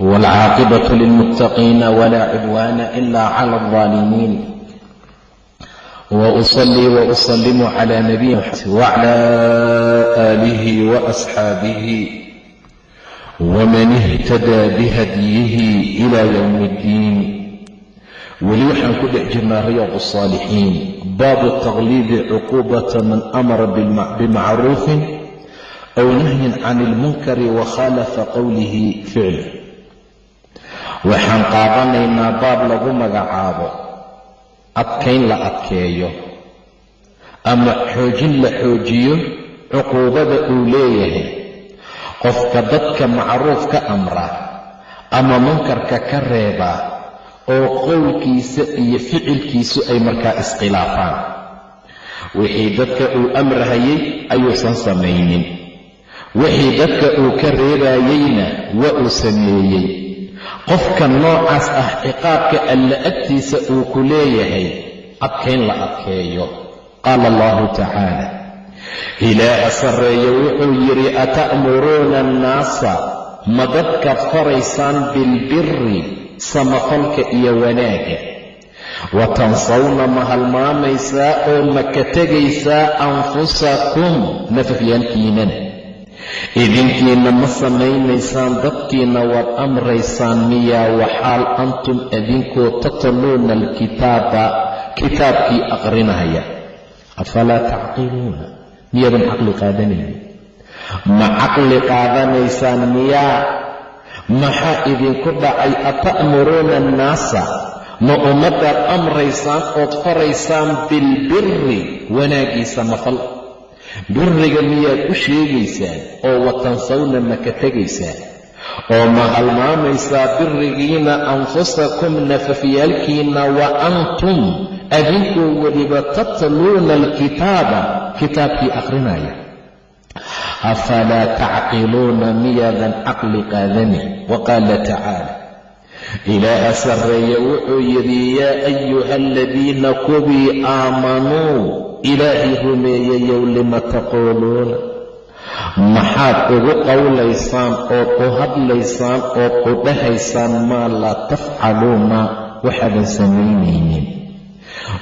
waalcaaqibatu lilmuttaqiina walaa cudwaana ila cala aldaalimiin wausalii wausalimu cala nabiyina wacla aalihi waasxaabihi waman ihtadaa bihadyihi ila yowmi iddiin weli waxaan ku dhex jirnaa riyaad asaalixiin baabu taqliidi cuquubata man amara bimacruufin aw nahyin can ilmunkari wakhaalafa qowlihi ficla waxaan qaadanaynaa baab lagu magacaabo. Adkayn la adkeeyo. Ama xoojin la xoojiyo cuquubada uu leeyahay. Qofka dadka macruuf ka amra ama munkarka ka reeba oo qowlkiisa iyo ficilkiisu ay markaa iskhilaafaan. Wixii dadka uu amrahayey ayuusan samaynin. Wixii dadka uu ka reebaayeyna waa uu sameeyey qofka noocaas ah ciqaabka alla agtiisa uu ku leeyahay adkayn la adkeeyo. Qaala allahu tacaala ilaaha sarreeye wuxuu yidhi ata'muruuna annaasa ma dadkaad faraysaan bilbiri samafalka iyo wanaagga wa tansawna ma halmaamaysaa oo ma ka tegaysaa anfusakum? Nafafyaalkiinan idinkiinna ma samaynaysaan dadkiinna waad amraysaan miyaa waxaal antum idinkoo tatluuna alkitaaba kitaabkii aqrinaya afalaa tacqiluuna miyaadan caqli qaadanaynin. Ma caqli qaadanaysaan miyaa? Maxaa idinku dhacay ata'muruuna annaasa? Ma ummaddaad amraysaan ood faraysaan bilbiri wanaagiisa mafal biriga miyaad u sheegaysaan oo watansawna ma ka tegaysaan oo ma halmaamaysaa birigiina anfusakum nafafyaalkiinna wa antum? Adinkoo weliba tatluuna alkitaaba kitaabkii akhrinaya. Afalaa tacqiluuna miyaadan caqli qaadanin wa qaala tacaala. Ilaaha sarreeye wuxuu yidhi yaa ayuha aladiina kuwii aamanuu ilaahay rumeeyayow lima taquuluuna. Maxaad ugu qowlaysaan ood u hadlaysaan ood u dhahaysaan maa laa tafcaluuna. Waxaadan samaynaynin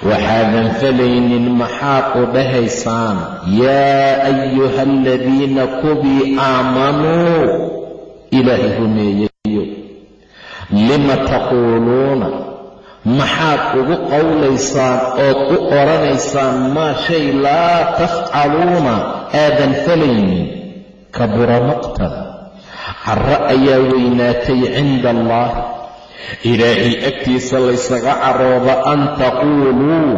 waxaadan falaynin maxaad u dhahaysaan. Yaa ayuha aladiina kuwii aamanuu ilaahay rumeeyayo lima taquuluuna maxaad ugu qowlaysaan ood u odhanaysaan maa shay laa tafcaluuna aadan falaynin kabura maqtan. Carro ayaa weynaatay cinda allah. Ilaahay agtiisa laysaga carooda an taquuluu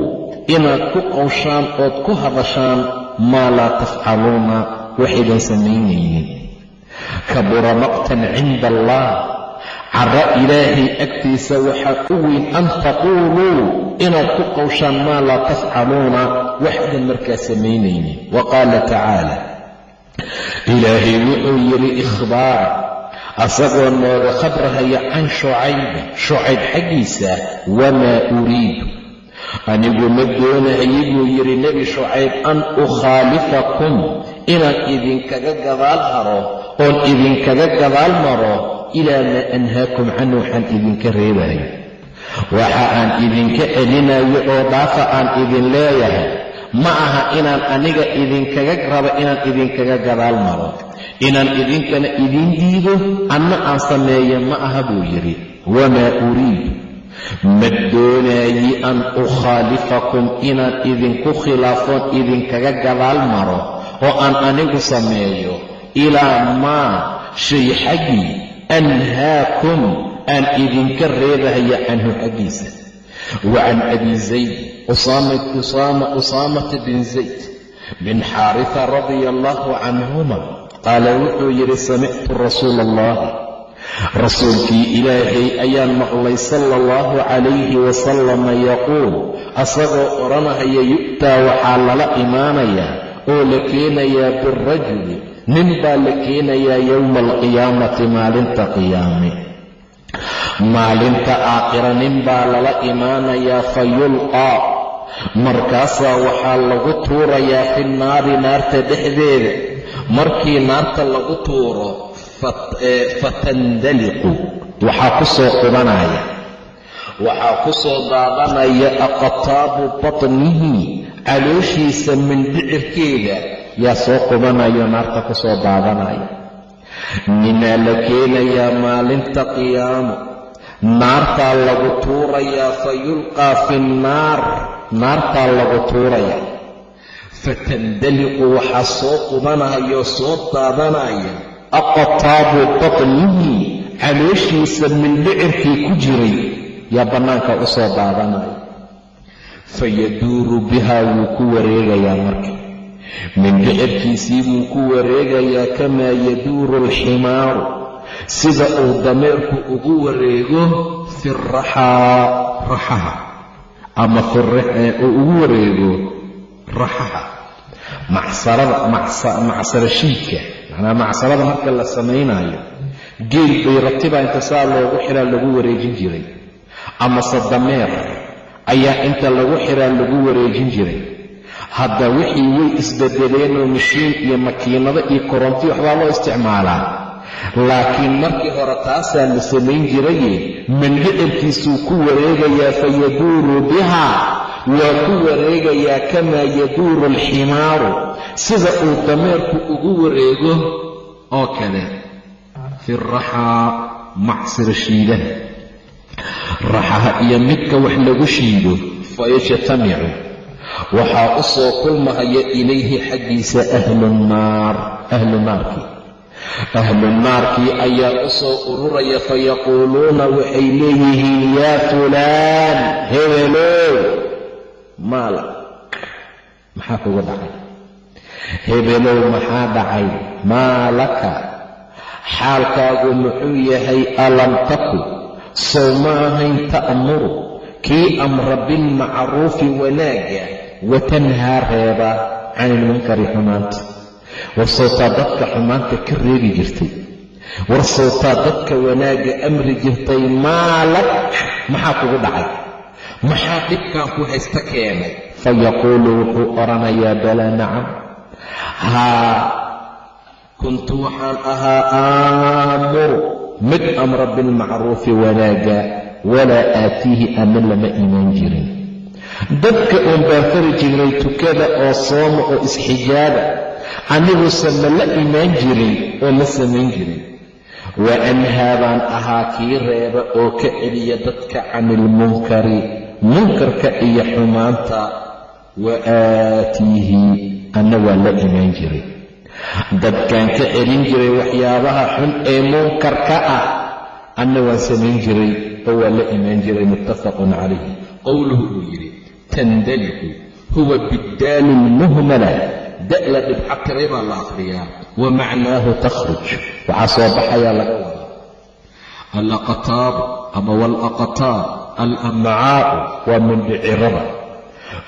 inaad ku qowshaan ood ku hadashaan maa laa tafcaluuna. Waxaydan samaynaynin kabura maqtan cinda allah carro ilaahay agtiisa waxaa u weyn an taquuluu inaad ku qowshaan maa laa tafcaluuna waxdan markaa samaynaynin wa qaala tacaala ilaahay wuxuu yidhi ikhbaar asagoo nooga khabrahaya can shucayba shucayb xaggiisa wamaa uriidu? Anigu ma doonahaye buu yidhi nebi shucayb an ukhaalifakum inaan idinkaga gadaal haro oon idinkaga gadaal maro ilaa maa anhaakum canhu waxaan idinka reebayo waxa aan idinka celinayo oo dhaafa aan idin leeyahay ma aha inaan aniga idinkaga rabo inaan idinkaga gadaal maro. Inaan idinkana idiin diido anna aan sameeyo ma aha buu yidhi. Wamaa uriidu ma doonaayi an ukhaalifakum inaan idinku khilaafoon idinkaga gadaal maro oo aan anigu sameeyo ilaa maa shay xaggii anhaakum aan idinka reebahaya canhu xaggiisa wa can abi zayd usaamata bin zayd bin xaarisa radia allahu canhuma qaala wuxuu yidhi samictu rasuula allahi rasuulkii ilaahay ayaan maqlay sala allahu calayhi wasalama yaquul asagoo odhanaya yu'taa waxaa lala imaanayaa oo la keenayaa birajuli nin baa la keenayaa yowma alqiyaamati maalinta qiyaame. Maalinta aakhira nin baa lala imaanayaa fa yulqaa. Markaasaa waxaa lagu tuurayaa fi naari naarta dhexdeeda. Markii naarta lagu tuuro fatandaliqu. Waxaa ku soo qubanaya. Waxaa ku soo daadanaya aqtaabu batnihi calooshiisa mindhicirkeeda yaa soo qubanayo naarta ku soo daadanaya ninaa la keenayaa maalinta qiyaamo. Naartaa lagu tuurayaa fa yulqaa fi nnaar naartaa lagu tuurayaa fatandaliqu waxaa soo qubanayoo soo daadanaya aqtaabu batnihi calooshiisa mindhicirkii ku jiray yaa bannaanka u soo daadanaya fayaduuru bihaa wuu ku wareegayaa marka mindhicirkiisii wuu ku wareegayaa kamaa yaduuru alximaaru sida uu dameerku ugu wareego fi raxaa raxaha. Ama uu ugu wareego raxaha. Macsara shiidka macnaa macsarada marka la samaynaayo geel bay ratibaa inta saa loogu xiraa lagu wareejin jiray. Amase dameer ayaa inta lagu xiraa lagu wareejin jiray hadda wixii way isbedeleenoo mashiin iyo makiinado iyo koronti waxbaa loo isticmaalaa. Laakiin markii hore taasaa la samayn jiraye mandhicirkiisuu ku wareegayaa fayaduuru bihaa waa ku wareegayaa kamaa yaduuru alximaaru sida uu dameerku ugu wareego oo kale. Fi raxaa macsira shiidaha raxaha iyo midka wax lagu shiido fayajtamicu waxaa u soo kulmahaya ilayhi xaggiisa ahlunaar ahlu naarkii. Ahlu naarkii ayaa u soo ururaya fayaquuluuna waxay leeyihiin yaa fulaan hebelow maala. Maxaa kugu dhacay? Hebelow maxaa dhacay? Maa laka xaalkaagu muxuu yahay alam taku sow ma ahayn ta'muru kii amra bilmacruufi wanaagga watanhaa reeba can ilmunkari xumaanta war sawtaa dadka xumaanta ka reebi jirtay. War sawtaa dadka wanaagga amri jirtay maalak maxaa kugu dhacay? Maxaa dhibkan ku haysta keenay? Fayaquulu wuxuu odhanayaa balaa nacam. Haa kuntu waxaan ahaa aamuru mid amra bilmacruufi wanaagga walaa aatiihi ama lama imaan jirin dadka uun baan fari jirnay tukada oo sooma oo isxijaaba. Aniguuse ma la imaan jirin oo ma samayn jirin. Wa anhaa baan ahaa kii reeba oo ka celiya dadka can ilmunkari munkarka iyo xumaanta. Wa aatiihi anna waa la imaan jiray. Dadkaan ka celin jiray waxyaabaha xun ee munkarka ah anna waan samayn jiray oo waa la imaan jiray muttafaqun calayh qowluhu uu yidhi tandaliqu huwa biddaali lmuhmala da'la dhibcatiray baa la akhriyaa wa macnaahu takhruj waxaa soo baxayaa laga wadaa alaqtaabu ama walaqtaab alammacaa'u waa mindhicirada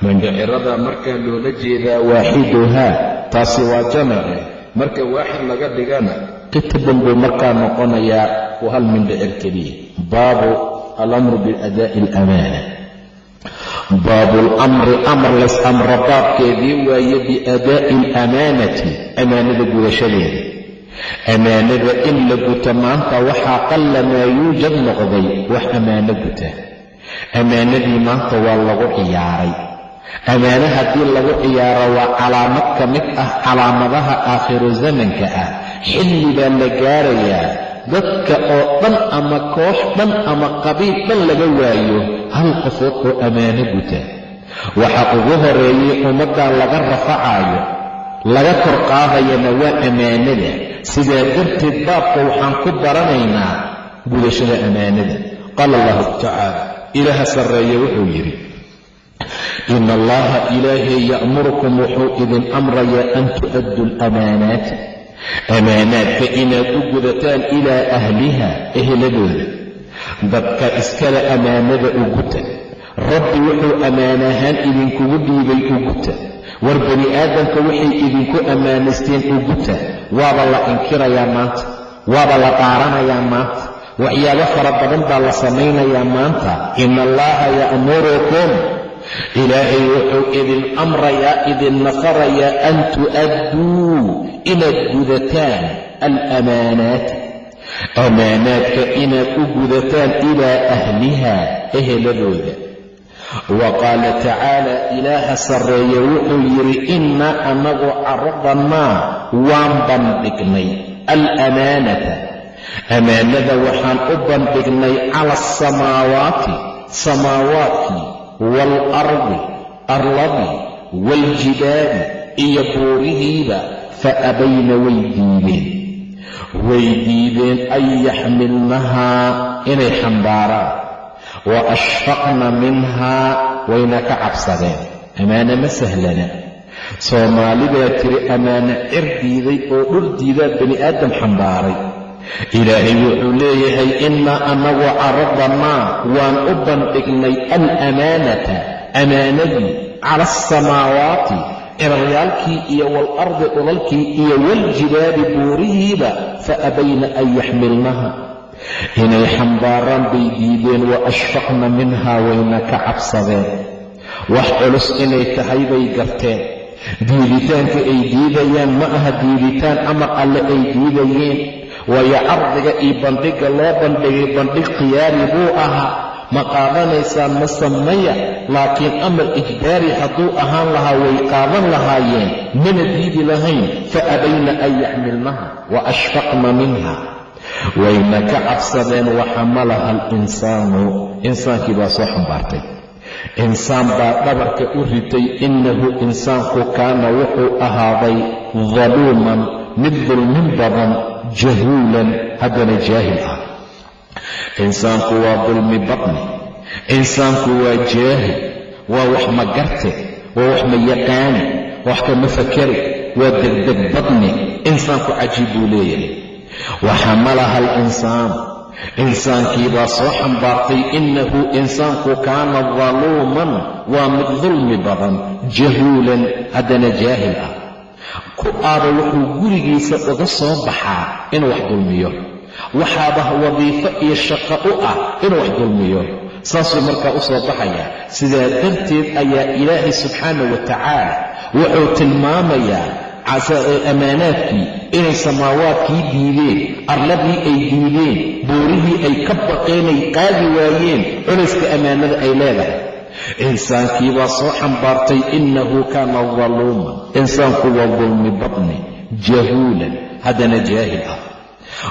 mindhicirada markaa loola jeedaa waaxiduhaa taasi waa jamace marka waaxid laga dhigana qitban buu markaa noqonayaa waa hal mindhicir keliya baabu alamru biadaa'i alamaana baabu lamri amar lays amro baabkeedii waaye biadaa'i alamaanati amaanada gudashadeeda amaanada in la guta maanta waxaa qalla maa yuujad noqday wax ammaano guta. Ammaanadii maanta waa lagu ciyaaray. Ammaano haddii lagu ciyaaro waa calaamad ka mid ah calaamadaha aakhiru zamanka ah. Xilli baa la gaarayaa dadka oo dhan ama koox dhan ama qabiil dhan laga waayo hal qofood oo ammaano guta waxa ugu horeeyey ummaddan laga rafacaayo laga kor qaadayana waa ammaanada sidaa darteed baabka waxaan ku baranaynaa gudashada ammaanada qaala allahu tacaala ilaaha sarreeye wuxuu yidhi ina allaha ilaahay ya'murukum wuxuu idin amrayaa an tu'addu alamaanaati amaanaadka inaad u gudataan ilaa ahliha ehladooda. Dadka iskale ammaanada u guta rabbi wuxuu ammaan ahaan idinkugu dhiibay u guta war bani aadamka waxay idinku ammaanaysteen u guta waaba la inkirayaa maanta. Waaba la dhaaranayaa maanta. Waxyaabo fara badan baa la samaynayaa maanta. Ina allaha ya'murukum ilaahay wuxuu idin amrayaa idinna farayaa an tu'adduu inaad gudataan alamaanaati amaanaadka inaad u gudataan ilaa ahliha eheladooda. Wa qaala tacaala ilaaha sarreeye wuxuu yidhi innaa annagu caradannaa waan bandhignay alamaanata. Amaanada waxaan u bandhignay cala asamaawaati samaawaadkii waalardi arladii waaljibaali iyo buurihiiba fa abayna way diideen way diideen an yaxmilnahaa inay xambaaraan wa ashfaqna minhaa wayna ka cabsadeen ammaane ma sahlana soomaalidaa tiri ammaane cir diiday oo dhul diidaa bani aadam xambaaray ilaahay wuxuu leeyahay innaa annagu caradannaa waan u bandhignay alamaanata amaanadii cala alsamaawaati ciraryaalkii iyo waalardi dhulalkii iyo waljibaali buurihiiba fa abayna an yaxmilnaha. Inay xambaaraan bay diideen wa ashfaqna minhaa wayna ka cabsadeen. Wax culus inay tahay bay garteen. Diiditaanka ay diidayaan ma aha diiditaan amar alle ay diidayeen waayo cardiga iyo bandhigga loo bandhigay bandhig khiyaari buu ahaa. Ma qaadanaysaan ma samaya laakiin amar ijbaari hadduu ahaan lahaa way qaadan lahaayeen. Mana diidi lahayn. Fa abayna an yaxmilnaha wa ashfaqna minha. Wayna ka cabsadeen waxamalaha alinsaanu. Insaankii baa soo xambaartay. Insaan baa dhabarka u ritay. Innahu insaanku kaana wuxuu ahaaday daluuman mid dulmin badan jahuulan haddana jaahil ah. Insaanku waa dulmi badni insaanku waa jaahil waa wax ma garte waa wax ma yaqaani wax kama fakari waa degdeg badni insaanku cajiib buu leeyahay. Waxamalaha alinsaan insaankiibaa soo xambaartay innahu insaanku kaana daluuman waa mid dulmi badan jahuulan haddana jaahil ah ku aaba wuxuu gurigiisa uga soo baxaa inuu wax dulmiyo. Waxaaba wadiifo iyo shaqo u ah inuu wax dulmiyo. Saasuu markaa u soo baxayaa. Sidaa darteed ayaa ilaahay subxaana wa tacaala wuxuu tilmaamayaa ammaanaadkii inay samaawaadkii diideen arladii ay diideen buurihii ay ka baqeenay qaadi waayeen culayska ammaanada ay leedahay insaankiibaa soo xambaartay innahu kaana daluuman insaanku waa dulmi badni jahuulan haddana jaahil ah.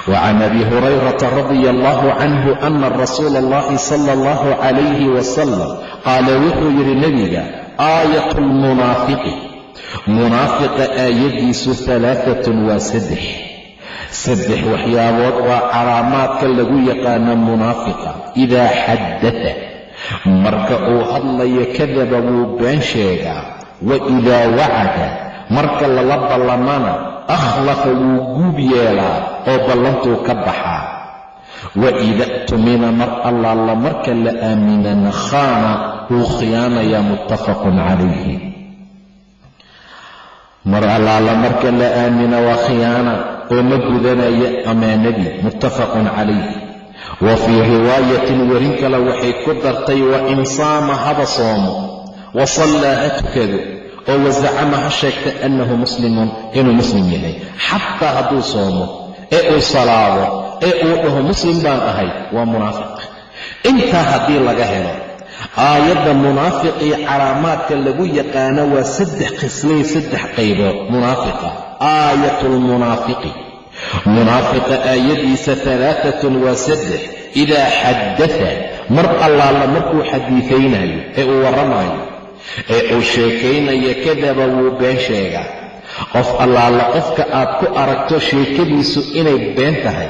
وcan abi hurayrata radia allahu canhu ana rasuula allahi sala allahu calayhi wasalam qaala wuxuu yidhi nebiga aayat lmunaafiqi munaafiqa aayadiisu alaaatun waa saddex. Saddex waxyaabood waa calaamaadka lagu yaqaano munaafiqa idaa xaddata marka uu hadlayo kadaba wuu been sheegaa. Wa idaa wacada. Marka lala ballamana akhlafa wuu guub yeelaa oo ballantuu ka baxaa. Wa ida tumina mar allaala marka la aaminana khaana wuu khiyaanayaa muttafaqun calayhi. Mar allaala marka la aamina waa khiyaana oo ma gudanaya ammaanadii muttafaqun calayhi wa fii riwaayatin werin kale waxay ku dartay wa in saama haba soomo wa sallaa ha tukado oo wazacama ha sheegta annahu muslimun inuu muslim yahay. Xataa hadduu soomo ee uu salaado ee uu dhaho muslim baan ahay waa munaafiq. Intaa haddii laga helo aayadda munaafiqii calaamaadka lagu yaqaano waa saddex khislay saddex qaybood munaafiqa. Aayatulmunaafiqi munaafiqa aayadiisa alaaatun waa saddex idaa xaddata mar allaala markuu xadiifaynayo ee uu warramayo ee uu sheekaynayo kadaba wuu been sheegaa. Qof allaala qofka aad ku aragto sheekadiisu inay been tahay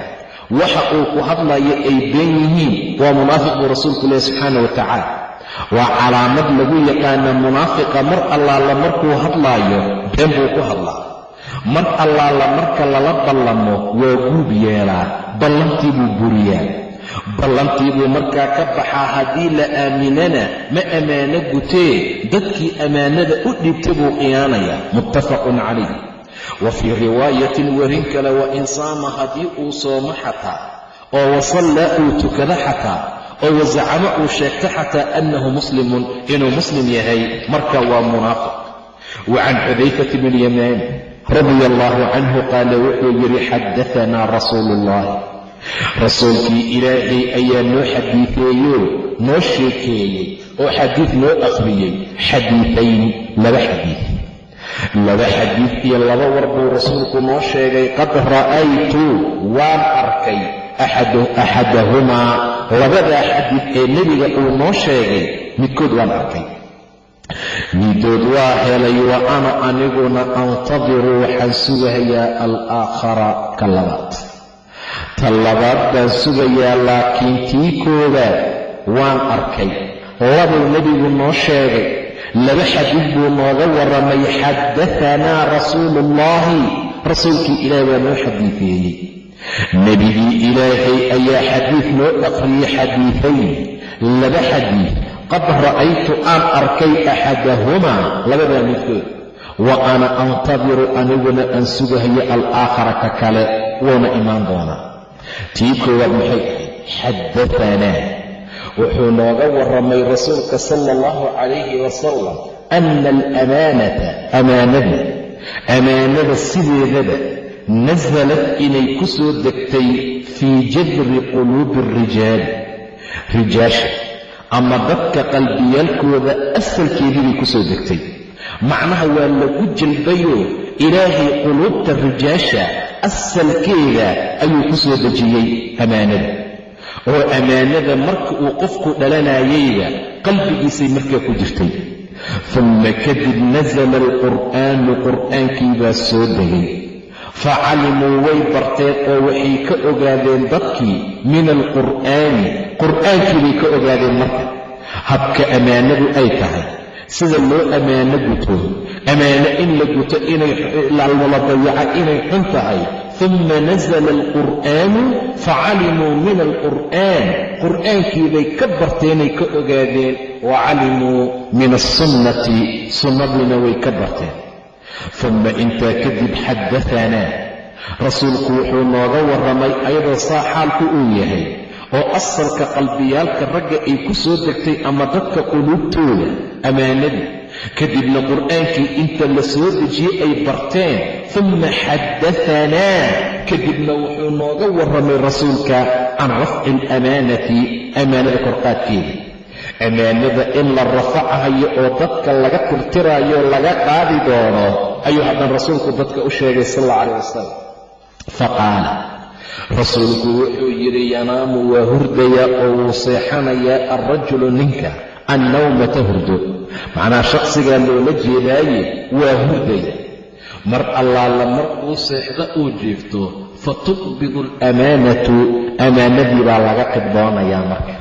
waxa uu ku hadlayo ay been yihiin waa munaafiq buu rasuulku lehy subxaana wa waa calaamad lagu yaqaana munaafiqa mar allaala markuu hadlaayo been buu ku hadlaa mar allaala marka lala ballamo waa guub yeelaa ballantii buu buriyaa. Ballantii buu markaa ka baxaa haddii la aaminana ma ammaano gutee dadkii ammaanada u dhibta buu khiyaanayaa muttafaqun calayh. Wa fii riwaayatin werin kale wa in saama haddii uu soomo xataa oo wasallaa uu tukado xataa oo wasacamo uu sheegto xataa annahu muslimun inuu muslim yahay marka waa munaafiq. Wa can xudayfati bni yamaani radia allaahu canhu qaala wuxuu yidhi xadaanaa rasuulu ullahi rasuulkii ilaahay ayaa noo xadiideeyo noo sheekeeyey oo xadiid noo akhriyey xadiidayn laba xadiid laba xadiid iyo laba war buu rasuulku noo sheegay qad ra'aytu waan arkay axadahumaa labadaa xadiid ee nebiga uu noo sheegay midkood waan arkay midood waa helay wa ana aniguna antadiru waxaan sugahayaa alaakhara ka labaad. Ta labaad baan sugayaa laakiin tii koowaad waan arkay. Labuu nebigu noo sheegay laba xadiid buu nooga warramay xaddatanaa rasuuluullaahi rasuulkii ilaah baa noo xadiideeyey nebigii ilaahay ayaa xadiid noo aqriyey xadiidayn laba xadiid qad ra'aytu aan arkay axadahumaa labadaa midkood. Wa ana antadiru aniguna aan sugahayo alaakhara ka kale wuuna imaan doonaa. Tii koowaad maxay ahayd? Xaddatanaa wuxuu nooga warramay rasuulka sala allahu calayhi wasalam ana alamaanata amaanada amaanada sideedaba nasalad inay ku soo degtay fii jadri quluubi alrijaali rijaasha ama dadka qalbiyaalkooda asalkeedii bay ku soo degtay. Macnaha waa lagu jalbayoo ilaahay quluubta rijaasha asalkeeda ayuu ku soo dejiyey ammaanada oo ammaanada marka uu qofku dhalanayayba qalbigiisay markaa ku jirtay. Dumma kadib nasala alqur'aanu qur'aankii baa soo degay. Facalimuu way barteen oo waxay ka ogaadeen dadkii min alqur'aani qur'aankii bay ka ogaadeen marka habka ammaanadu ay tahay sida loo ammaano guto ammaano in la guto inayla dayaca inay xun tahay uma nasala alqur'aanu facalimuu min alqur'aan qur'aankii bay ka barteenay ka ogaadeen wa calimuu min alsunnati sunnadiina way ka barteen. Uma intaa kadib xaddaanaa rasuulku wuxuu nooga warramay ayadoo saa xaalku uu yahay oo asalka qalbiyaalka ragga ay ku soo degtay ama dadka quluubtooda ammaanadii. Kadibna qur'aankii inta la soo dejiyey ay barteen uma xaddaanaa kadibna wuxuu nooga warramay rasuulka can rafci alamaanati ammaanada korqaadkeeda ammaanada in la rafacahayo oo dadka laga tirtiraayo laga qaadi doono ayuu haddana rasuulku dadka u sheegay sal alla calah wasalam faqaala rasuulku wuxuu yidhi yanaamu waa hurdaya oo wuu seexanayaa alrajulu ninka annawmata hurdo. Macnaa shakhsigaa loola jeedaaye waa hurdaya mar allaala markuu seexda uu jiifto fa tuqbidu alamaanatu amaanadii baa laga qibdoonayaa marka.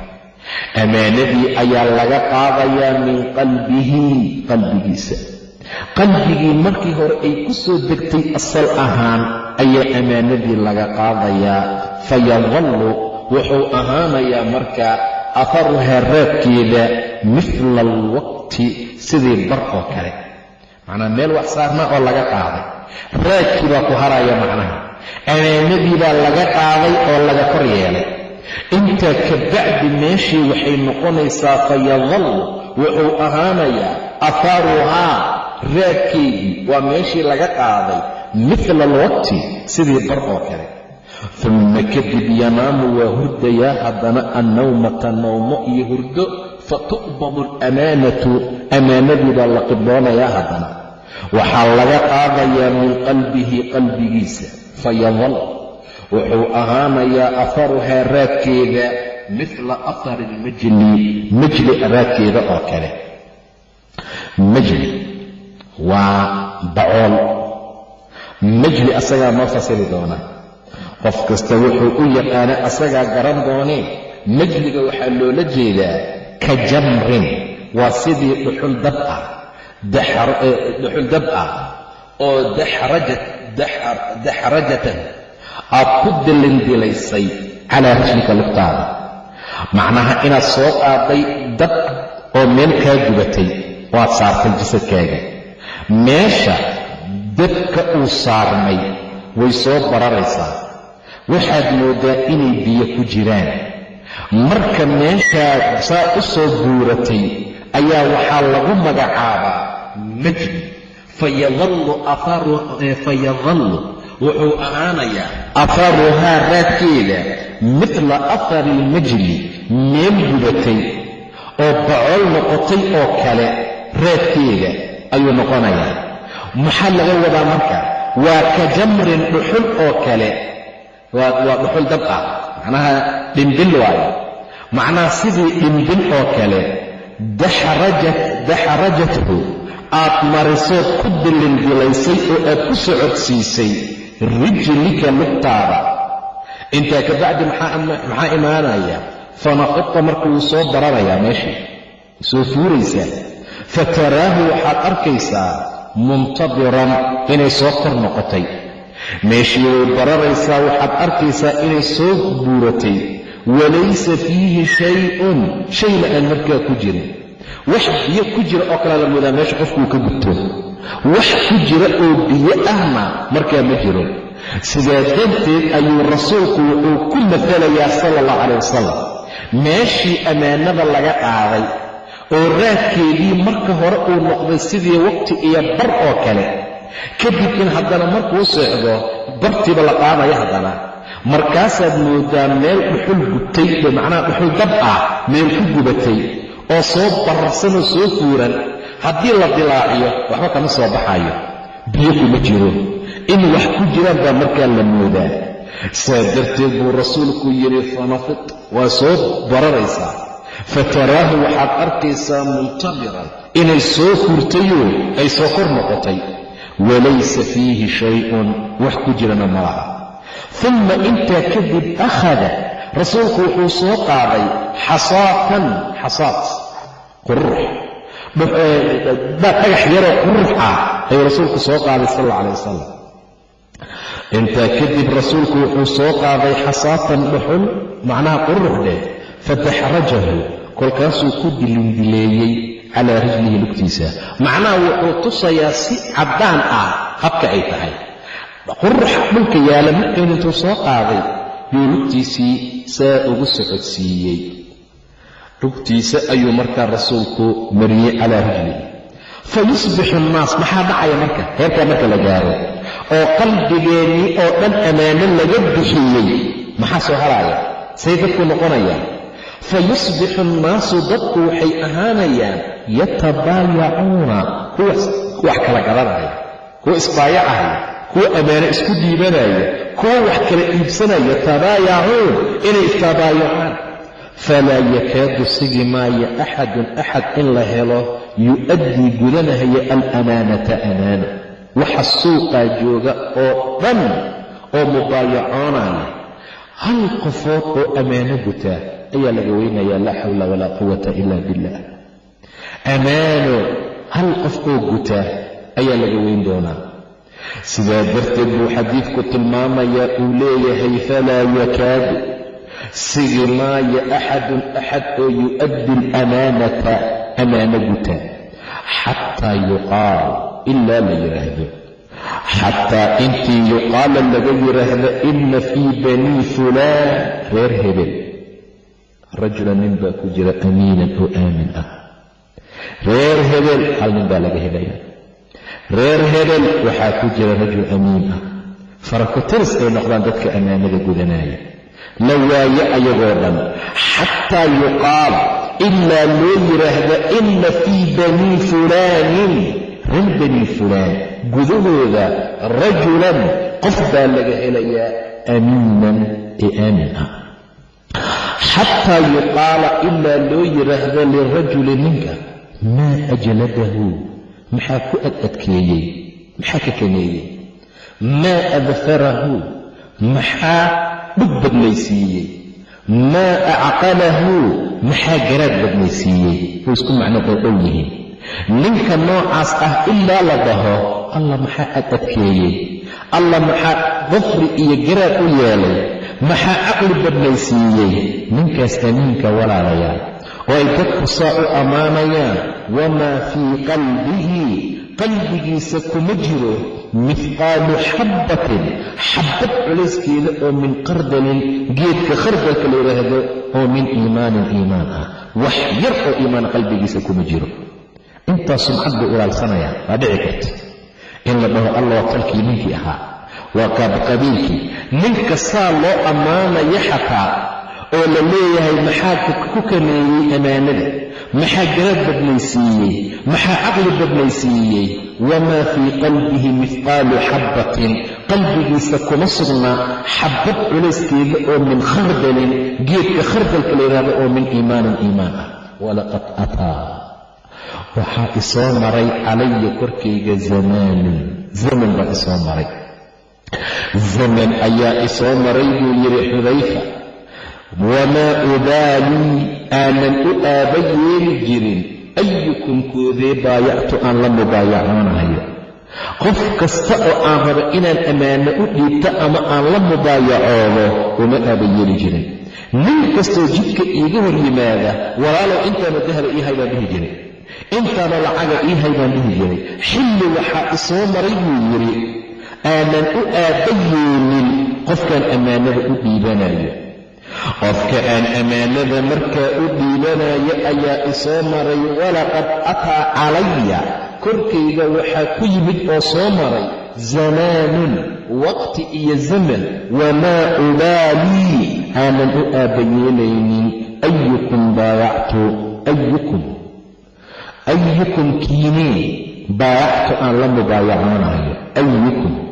Ammaanadii ayaa laga qaadayaa min qalbihi qalbigiisa. Qalbigii markii hore ay ku soo degtay asal ahaan ayaa ammaanadii laga qaadayaa. Fayadallu wuxuu ahaanayaa marka aharuhaa raadkeeda mifla alwaqti sidii bar oo kale. Macnaa meel wax saarnaa oo laga qaaday. Raadkii baa ku haraya macnaha. Ammaanadii baa laga qaaday oo laga kor yeelay. Intaa ka bacdi meeshii waxay noqonaysaa fayadal wuxuu ahaanayaa athaaruhaa raadkeedii waa meeshii laga qaaday mila alwaqti sidii bar oo kale. Dumma kadib yanaamu waa hurdayaa haddana annawmata nawmo iyo hurdo fatuqbadu alamaanatu amaanadii baa la qibdoonayaa haddana. Waxaa laga qaadayaa min qalbihi qalbigiisa fayadal wuxuu ahaanayaa aharuhaa raadkeeda mila ahari ilmajli majli raadkeeda oo kale. Majli waa bacool majli asagaa noo fasiri doona. Qof kasta wuxuu u yaqaana asagaa garan doonee majliga waxaa loola jeedaa ka jamrin. Waa sidii dhuxul dab ah. Dhuxul dab ah. Oo daxrajatan aad ku dilindilaysay calaa rajlika lugtaada macnaha inaad soo qaaday dad oo meel kaa gubatay oo aad saartay jasadkaaga meesha dabka uu saarmay way soo bararaysaa. Waxaad mooddaa inay biyo ku jiraan. Marka meeshaad saa u soo guuratay ayaa waxaa lagu magacaabaa majdi fayadallu wuxuu ahaanayaa afaruhaa raadkeeda midla afari ilmajli meel gubatay oo bacool noqotay oo kale raadkeeda ayuu noqonayaa maxaa laga wadaa marka. Waa ka jamrin dhuxul oo kale. Waa dhuxul dab ah. Macnaha dhimbil waayo macnaha sidii dhimbil oo kale. Daxrajathu aad marisood ku dilindilaysay oo aad ku socodsiisay rijlika lugtaada intaa ka bacdi maxaa imaanaya? Fanaqita marka wuu soo bararayaa meeshii. Soo fuuraysaa. Fataraahu waxaad arkaysaa muntabiran inay soo kor noqotay. Meeshii way bararaysaa waxaad arkaysaa inay soo buuratay walaysa fiihi shay-un shayna aan markaa ku jirin. Wax biyo ku jira oo kalea la moodaa meesha qofkuu ka gubto. Wax ku jira oo biyo ahna markaa ma jiro. Sidaa darteed ayuu rasuulku wuxuu ku matalayaa sala allahu calayh wasalam meeshii ammaanada laga qaaday oo raadkeedii marka hore uu noqday sidii waqti iyo bar oo kale. Kadib in haddana markuu seexdo bartiiba la qaadaya haddana. Markaasaad moodaa meel dhuxul gubtay macnaha dhuxul dab ah meel ku gubatay oo soo bararsanoo soo fuuran haddii la dilaaciyo waxba kama soo baxayo biyo kuma jiro. In wax ku jiraan baa markaa la moodaa. Saa darteed buu rasuulku yidhi fanafid waa soo bararaysaa fataraahu waxaad arkaysaa muntabiran. Inay soo furtayoo ay soo kor noqotay. Walaysa fiihi shay-un wax ku jirana malaha uma intaa kadib akhada rasuulku wuxuu soo qaaday xasaatan xasaad qurux. Dhagax yaroo qurux ah ayuu rasuulku soo qaaday sal alla calay wasalam intaa kadib rasuulku wuxuu soo qaaday xasaatan dhuxul macnaha qurux dheh fadaxrajahu kolkaasuu ku dilindileeyey calaa rijlihi lugtiisa. Macnaha wuxuu tusayaa si caddaan ah habka ay tahay. Quruxa dhulka yaalla markaynu intuu soo qaaday yuu lugtiisii saa ugu socodsiiyey. Lugtiisa ayuu markaa rasuulku mariyey calaa rijlihi. Fa yusbixu annaas maxaa dhacaya marka? Heerkaa marka la gaaro. Oo qalbigeennii oo dhan ammaano laga bixiyey. Maxaa soo haraaya say dadku noqonayaan fa yusbixu annaasu dadku waxay ahaanayaan yatabaayacuuna kuwa wax kala gadanaya kuwa isbaayacaya kuwa ammaano isku dhiibanaya kuwa wax kala iibsanaya tabaayacuun inay istabaayacaan falaa yakaadu sigi maayo axadun axad in la helo yu'addii gudanahaya alamaanata amaana waxa suuqaa jooga oo dhan oo mubaayacoonaya hal qofood oo ammaano gutaa ayaa laga weynayaa laa xawla walaa quwata ila billah. Ammaano hal qof oo gutaa ayaa laga weyn doonaa. Sidaa darteed buu xadiidku tilmaamayaa uu leeyahay falaa yakaadu sigi maayo axadun axad oo yu'addi alamaanata amaano guta xataa yuqaal ilaa la yidhaahdo xataa intii yuqaala laga yidhaahdo ina fii banii fulaan reer hebel rajula nin baa ku jira amiinan oo aamin ah. Reer hebel hal nin baa laga helaya. Reer hebel waxaa ku jira rajul amiin ah. Farakotiris ay noqdaan dadka ammaanada gudanaya. La waayo ayagoo dhan xataa yuqaal ilaa loo yidhaahda ina fii banii fulaanin. Reer banii fulaan gudahooda rajulan qof baa laga helayaa amiinan ee aamin ah xataa yuqaala ilaa loo yidhaahdo lirajuli ninka maa ajladahu maxaa ku ad adkeeyey maxaa ka kaneeyey maa adfarahu maxaa dhug badnaysiiyey maa acqalahu maxaa garaad badnaysiiyey way isku macno qowqow yihiin ninka noocaas ah ilaa la dhaho allah maxaa ad adkeeyey alla maxaa dafri iyo garaad u yeelay maxaa caqli badnaysiiyey? Ninkaas amiinka walaalayaal oo ay dadku saa u ammaanayaan wamaa fii qalbihi qalbigiisa kuma jiro mihqaalu xabbatin xabbad culayskeeda oo min qardalin geedka khardalka la yidhaahdo oo min iimaanin iimaan ah. Wax yar oo iimaan qalbigiisa kuma jiro. Intaas sumcad buu ilaalsanayaa. Waa dhici karta in la dhaho alla waa talkii ninkii ahaa waa qaabqabiilkii ninka saa loo ammaanaya xataa oo la leeyahay maxaa ku kameeyey ammaanada maxaa garaad badnaysiiyey? Maxaa caqli badnaysiiyey? Wamaa fii qalbihi mihqaalu xabbatin? Qalbigiisa kuma sugnaa xabbad culayskeeda oo min khardalin geedka khardalka la yidhahdo oo min iimaanin iimaan ah. Walaqad ataa. Waxaa isoo maray calaya korkayga zamaanun zaman baa isoo maray zaman ayaa isoo maray buu yidhi xudayfa wamaa ubaalii aanan u aaba yeeli jirin. Ayukum koodee baayactu aan la mubaayacoonahayo qof kasta oo aan rabo inaan ammaano u dhiibto ama aan la mubaayacoodo uma aaba yeeli jirin. Nin kastoo jidka iiga hor yimaada walaalow intaana dahaba ii hay baan dhihi jiray. Intaana lacaga ii hay baan dhihi jiray. Xilli waxaa isoo maray buu yidhi aanan u aaba yeelin qofkaan ammaanada u dhiibanayo. Qofka aan ammaanada markaa u dhiibanayo ayaa isoo maray walaqad ataa calaya korkayga waxaa ku yimid oo soo maray zamaanun waqti iyo zaman wamaa ubaalii aanan u aabbayeelaynin ayukum baayactu ayukum ayukum kiinii baayactu aan la mubaayacoonayo ayukum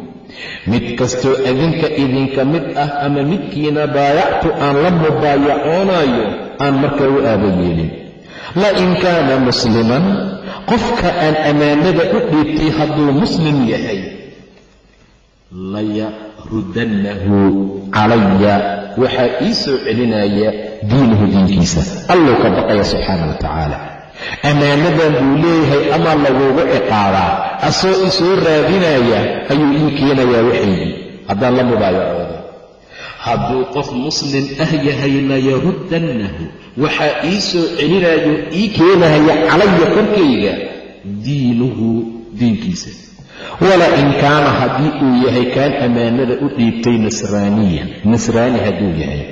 mid kastoo adinka idinka mid ah ama midkiina baayactu aan la mubaayacoonayo aan markaa u aaba yeelin. La in kaana musliman qofka aan ammaanada u dhiibtay hadduu muslim yahay layaruddannahu calaya waxaa ii soo celinaya diinuhu diinkiisa. Alluu ka baqaya subxaana wa tacaala ammaanadan buu leeyahay ama lagugu ciqaabaa asoo isoo raadinaya ayuu ii keenayaa waxaygii haddaan la mubaayacoodo hadduu qof muslim ah yahay layaruddannahu waxaa ii soo celinayo ii keenaya calaya korkayga diinuhu diinkiisa. Wala in kaana haddii uu yahay kaan ammaanada u dhiibtay nasraaniyan. Nasraani hadduu yahay.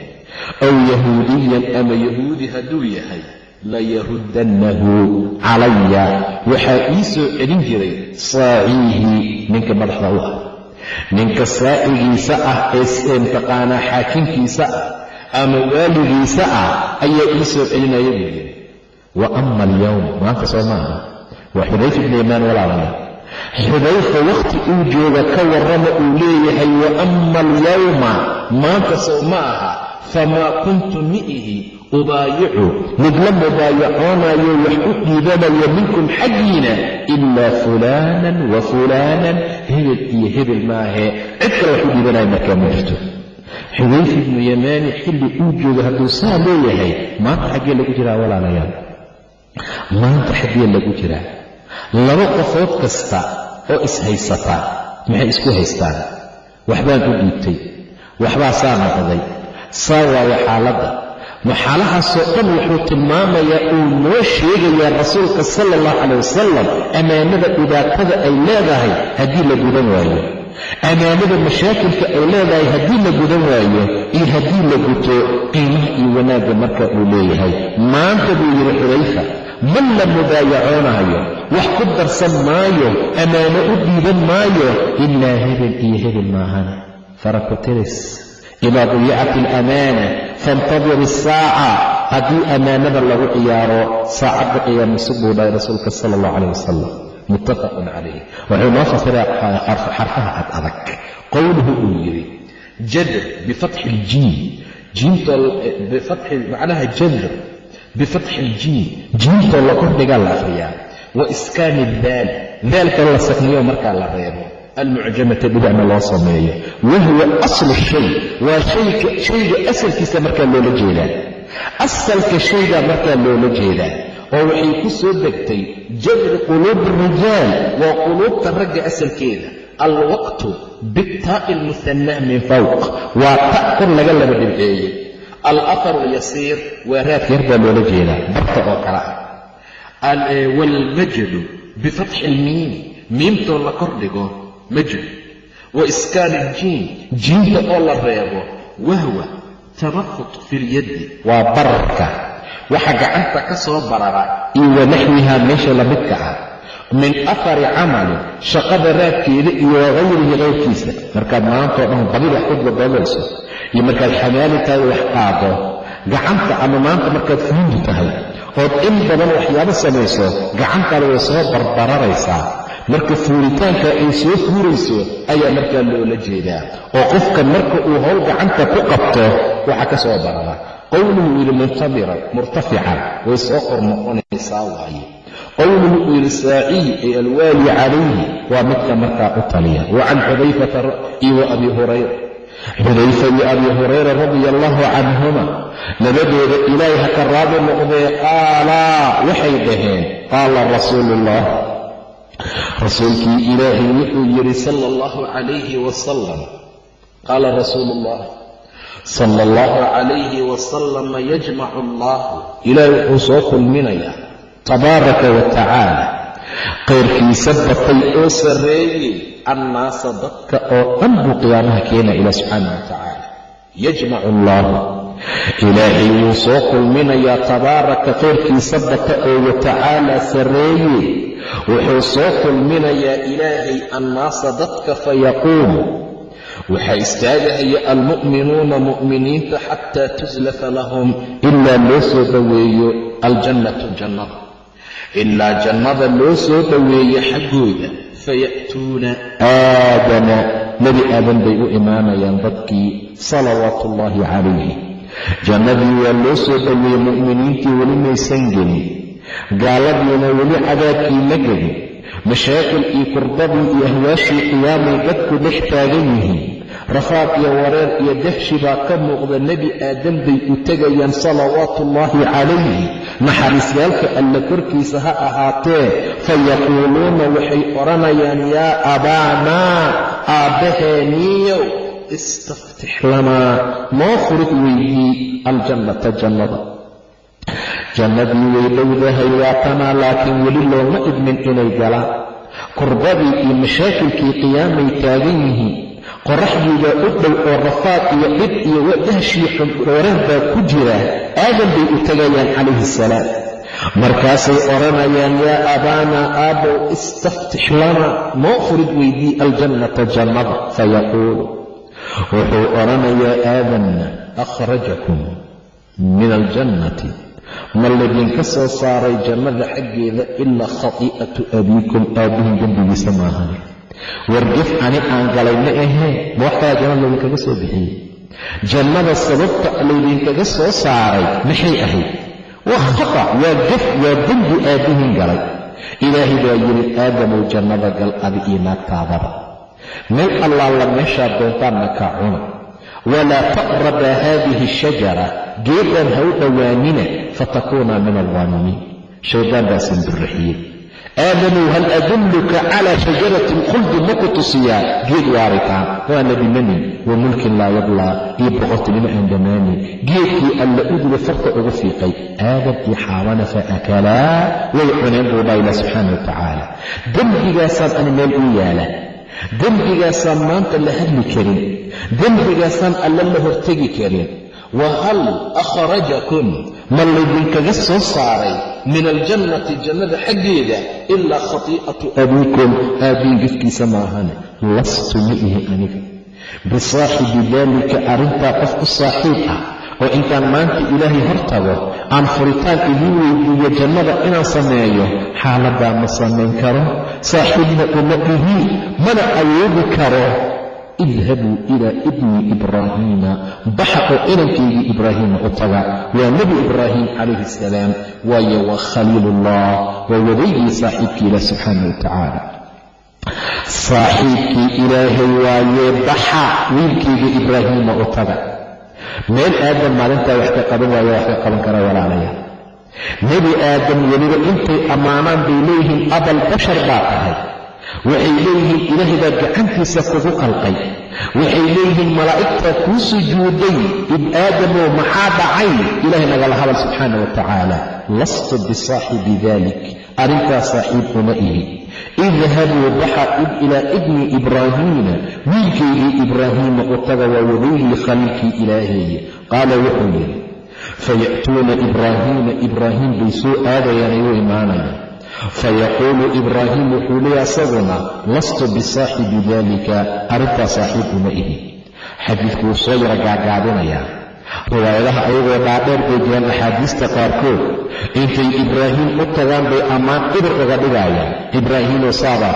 Aw yahuudiyan ama yahuudi hadduu yahay layaruddannahu calaya. Waxaa ii soo celin jiray saaciihi ninka madaxda u ah. Ninka saacigiisa ah mtaqaanaa xaakimkiisa ah ama waaligiisa ah ayaa ii soo celinaya buu yidhi. Wa ama alyowm maanta soo maaha. Waa xudayfa ibnu imaan walaalaya xudayfa wakhti uu jooga ka warrama uu leeyahay wa ama alyowma maanta sow ma aha famaa kuntu mi'ihi ubaayicu mid la mubaayacoonayo wax u dhiibanayo minkum xaggiina ilaa fulaanan wa fulaanan hebel iyo hebel maahee cid kale wax u dhiibanaya markaa ma jirto xudayfa ibnu yamaani xilli uu jooga hadduu saa leeyahay maanta xaggee lagu jiraa walaalayaal maanta xaggee lagu jiraa laba qofood kasta oo ishaysataa maxay isku haystaan waxbaan u dhiibtay waxbaa saa noqday saa waayo xaaladda maxaalahaasoo dhan wuxuu tilmaamayaa uu noo sheegayaa rasuulka sala allahu calay wasalam ammaanada dhibaatada ay leedahay haddii la gudan waayo. Ammaanada mashaakilka ay leedahay haddii la gudan waayo iyo haddii la guto qiimaha iyo wanaagga marka uu leeyahay. Maanta buu yidhi xudayfa man la mubaayacoonayo wax ku darsan maayo ammaano u dhiiban maayo ilaa hebel iyo hebel maahan. Farakoteres idaa dayicat alamaana faintadir isaaca haddii ammaanada lagu ciyaaro saacadda qiyaamase buu dhahay rasuulka sala allah calayh wasalam muttafaqun calayh wuxuu noo fasiray xarfaha cad adag qowluhu uu yidhi jadr bifatxi iljiin jiintoo bifatxi macnaha jadr bifatxi iljiin jiintoo la kordhigaa la akhriyaa wa iskaani daal daalkan la sakniyo markaa la reebo almucjamata dhibacna loo sameeyo. Wahuwa aslu shay. Waa shayga asalkiisa markaa loola jeedaa. Asalka shaygaa markaa loola jeedaa. Oo waxay ku soo degtay jadri quluubi rijaal. Waa quluubta ragga asalkeeda. Alwaqtu bitaa'i lmuhanaa min fawq. Waa ta kor laga laba dhibceeyey. Alaharu yasiir waa raadka yar baa loola jeedaa. Barta oo kale ah. Waalmajdu bifatxi ilmiimi miimtoo la kor dhigo majd wa iskaani iljiin jiinta oo la reebo wahwa tarafut fi lyaddi waa bararka. Waxa gacanta ka soo barara iyo wanaxwihaa meesha lamidka ah. Min afari camalin shaqada raadkeeda iyo wagayrihi qayrkiisa. Markaad maantao dhan badid wax ku daboolayso iyo markaad xamaali tahay wax qaado gacanta ama maanta markaad fuundi tahay ood in badan waxyaabo samayso gacantaada way soo barbararaysaa marka fuuritaanka ay soo fuurayso ayaa markaa loola jeedaa. Oo qofka marka uu howl gacanta ku qabto waxaa ka soo barara qowluhu uu yidhi muntadiran murtafican way soo kor noqonaysaa waaye. Qowluhu uu yidhi saaciy ay alwaali calayhi waa midka markaa u taliya. Wa can xudayfata iyo abi hurayra. Xudayfa iyo abi hurayra radia allahu canhuma labadooda ilaahay ha ka raadi noqdee qaalaa waxay dhaheen qaala rasuulu ullah rasuulkii ilaahay wuxuu yidhi sala allahu calayhi wasalam qaala rasuulu ullah sala allahu calayhi wasalama yajmacu allahu ilaahay wuxuu soo kulminayaa tabaaraka wa tacaala qayrkiisa batay oo sarreeyey annaasa dadka oo dhan buu qiyaamaha keena ilaa subxaana wa tacaala. Yajmacu allaahu ilaahay wuu soo kulminayaa tabaaraka qayrkiisa bata oo watacaala sarreeye wuxuu soo kulminayaa ilaahay annaasa dadka fayaquulu waxaa istaagahaya almu'minuuna mu'miniinta xataa tuslafa lahum ilaa loo soo dhoweeyo aljannatu jannada. Ilaa jannada loo soo dhoweeyo xaggooda faya'tuuna aadama nebi aadan bay u imaanayaan dadkii salawaatu ullaahi calayhi jannadii waa loo soo dhoweeyey mu'miniintii weli maysan gelin. Gaaladiina weli cadaabkii ma gelin. Mashaakil iyo kurbadii iyo ahwaashii qiyaamay dadku dhex taagan yihiin. Rafaad iyo wareer iyo dahshi baa ka muuqda nebi aadam bay u tegayaan salawaatu ullaahi calayhi. Naxariisyaalka alle korkiisa ha ahaatee fayaquuluuna waxay odhanayaan yaa abaanaa aabbaheeniyow istaftix lanaa noo furid weydii aljannata jannada jannadii way dhowdahay waa tanaa laakiin weli looma idmin inay galaan kurbadii iyo mashaakilkii qiyaamay taagan yihiin qoraxdiibaa u dhow oo rafaad iyo dhib iyo wadahshii wareer baa ku jira aadan bay u tegayaan calayhi salaam markaasay odhanayaan yaa abaanaa aabbow istaftix lana noo furid weydii aljannata jannada fayaquulu wuxuu odhanayaa aadanna akhrajakum min aljannati ma laydinka soo saaray jannada xaggeeda ilaa khati'atu abiikum aabbihin dembigiisa maahane wargef ani aan galay ma ahee ma waxtaa jannada laydinkaga soo bixiyey. Jannada sababta laydinkaga soo saaray maxay ahayd? Waa khata waa gef waa dembi aabbihin galay. Ilaahay baa yidhi aadamow jannada gal adi iyo naagtaadaba meel allaala meeshaad doontaanna kaa cuna walaa taqraba haadihi ashajara geedaan ha u dhowaanina fatakuuna min aldaalimiin shaydaan baa sanbirraxiyey aadamow hal adulluka calaa shajarati alkhuldi maku tusiyaa? Geed waaritaan. Waa nadimanin wa mulkin laa yablaa. Iyo boqortinimo aan dhammaanin geedkii alla udula farta uga fiiqay. Aadam iyo xaawana fa akalaa way cuneen buu dhaa ilah subxaana wa tacaala dembigaasaan ani meel u yaalla dembigaasaan maanta la hadli karin. Dembigaasaan alle la hortegi karin. Wa hal akhrajakum? Ma laydinkaga soo saaray? Min aljannati jannada xaggeeda ilaa khati'atu abiikum. Aabbiin gefkiisa maahane lastu ma ihi aniga. Bisaaxibi daalika arrintaa qof u saaxiib ah oo intaan maanta ilaahay hor tago aan furitaan idiin weydiiyo jannada inaan sameeyo xaaladdaa ma samayn karo. Saaxiibna uma ihi mana awoodi karo. Idhabuu ilaa ibni ibraahiima baxa oo inankaygii ibraahiima u taga. Waa nebi ibraahim calayhi asalaam waayo waa khaliilullah waa wadaygii saaxiibkii ilaah subxaana wa tacaala saaxiibkii ilaahay waayee baxa wiilkayga ibraahiima u taga meel aadam maalintaa wax ka qaban waaya wax ka qaban kara walaalayaal nebi aadam weliba intay ammaanaan bay leeyihiin abal bashar baa tahay waxay leeyihiin ilaahay baa gacantiisa kugu qalqay. Waxay leeyihiin malaa'igtaa kuu sujuuday ib aadamow maxaa dhacay? Ilaahay nagala hadal subxaana wa tacaala lastu bisaaxibi dalik arrintaas saaxiib uma ihi idhabuu baxa ilaa ibni ibraahiima. Wiilkaygii ibraahiima u waa wadaygii khaliilkii ilaaheeye qaala wuxuu yidhi faya'tuuna ibraahiima. Ibraahiim bay soo aadayaan ay u imaanayaan fayaquulu ibraahim wuxuu leeya asaguna lastu bisaaxibi daalika arrintaa saaxiib uma ihi xadiidku wuu soo yara gaagaabinayaa riwaayadaha ayagoo dhaadheer bay jiraan axaadiista qaarkood intay ibraahim u tagaan bay ammaan ibir uga dhigaayaan ibraahiimow saabaa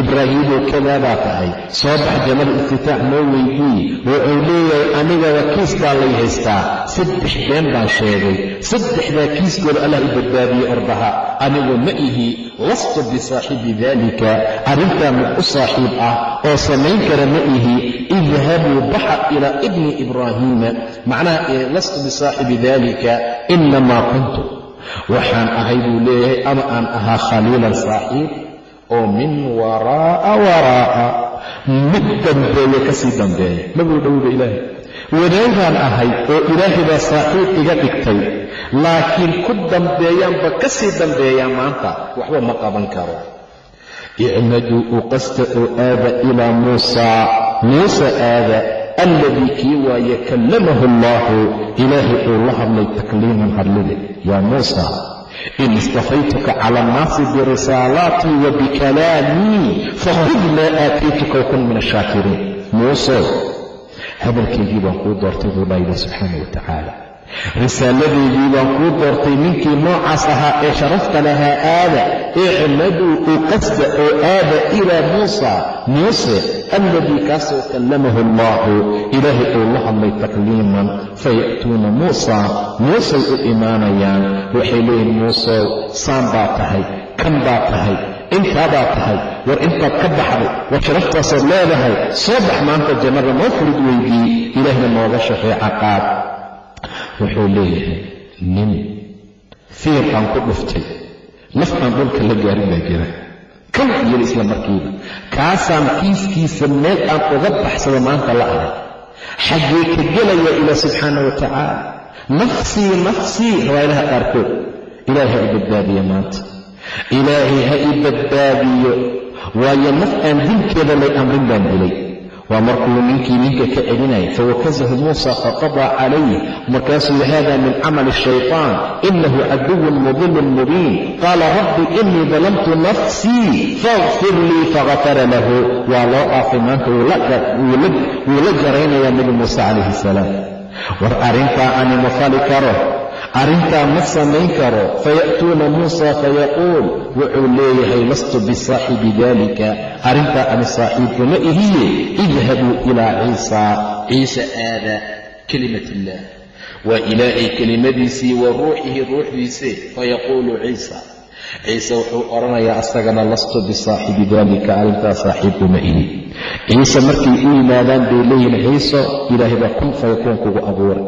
ibraahiimow kadaadaa tahay soo bax jannada iftitaax noo weydii wuxuu leeyahay anigaba kiiskaa lay haystaa. Saddex been baan sheegay. Saddexdaa kiiskooda allah i badbaadiyey ordaha anigu ma ihi lastu bisaaxibi daalika. Arrintaa mid u saaxiib ah oo samayn kara ma ihi. Idhabuu baxa ilaa ibni ibraahiima macnaha lastu bisaaxibi daalika inamaa kuntu. Waxaan ahay buu leeyahay ama aan ahaa khaliilan saaxiib oo min waraa'a waraa'a. Mid dambeeye ka sii dambeeya. Mabuu dhowba ilaahay. Wanaagaan ahay oo ilaahay baa saaxiib iga dhigtay laakiin ku dambeeyaanba ka sii dambeeyaa maanta waxba ma qaban karo. Icmaduu u qasta oo aada ilaa muusaa muuse aada alladii kii waaye kallamahu allaahu. Ilaahay uu la hadlay takliiman hadlide yaa muusa in istafaytuka cala annaasi birisaalaatii wa bikalaamii fakhud maa aataytuka wakun min ashaakiriin muusow hadalkaygii baan kuu doortay buu dhaayda subxaana wa tacaala risaaladeydii baan kuu doortay ninkii noocaas ahaa ee sharafta lahaa aada icmaduu u qasda oo aada ilaa muusa muuse alladii kaasoo kallamahu allaahu ilaahay uu la hadlay takliiman faya'tuuna muusa muusay u imaanayaan waxay leeyihiin muusow saan baa tahay kan baa tahay intaadaa tahay war intaad ka baxday war sharaftaasaad leedahay soo bax maanta jannada noo furid weydii ilaahna nooga shafeeca qaad wuxuu leeyahay nin fiir aan ku dhuftay naf aan dhulka la gaarin baa jira. Kan yiri isla markiiba kaasaan kiiskiisa meel aan uga baxsado maanta la ahay. Xaggee ka gelaya ilaa subxaana wa tacaala. Nafsii nafsii riwaayadaha qaarkood ilaahay ha i badbaadiyo maanta. Ilaahay ha i badbaadiyo waayo naf aan dilkeeda lay amrin baan dilay waa markuu ninkii ninka ka celinaya fawakazahu muusa faqadaa calayh markaasuu yihi hada min camali shayطaan inahu caduwun mudilun mubiin. Qaala rabbi inii dalamtu nafsii faغfir lii fagafara lahu. Waa loo dhaafay maanta wuu la jaraynayaa nebi muuse calayhi salaam. War arrintaa ani ma fali karo arrintaa ma samayn karo. Faya'tuuna muusa fayaquul. Wuxuu leeyahay lastu bisaaxibi dalika arrintaa ani saaxiibkuma ihiye? Idhabuu ilaa ciisa. Ciise aada kelimat illaah waa ilaahay kelimadiisii wa ruuxihi ruuxdiise fayaquulu ciisa ciise wuxuu odhanayaa asagana lastu bisaaxibi dalika arrintaa saaxiibkuma ihi. Ciise markay u yimaadaan bay leeyihiin ciiso ilaahay baa kun fayakuun kugu abuuray.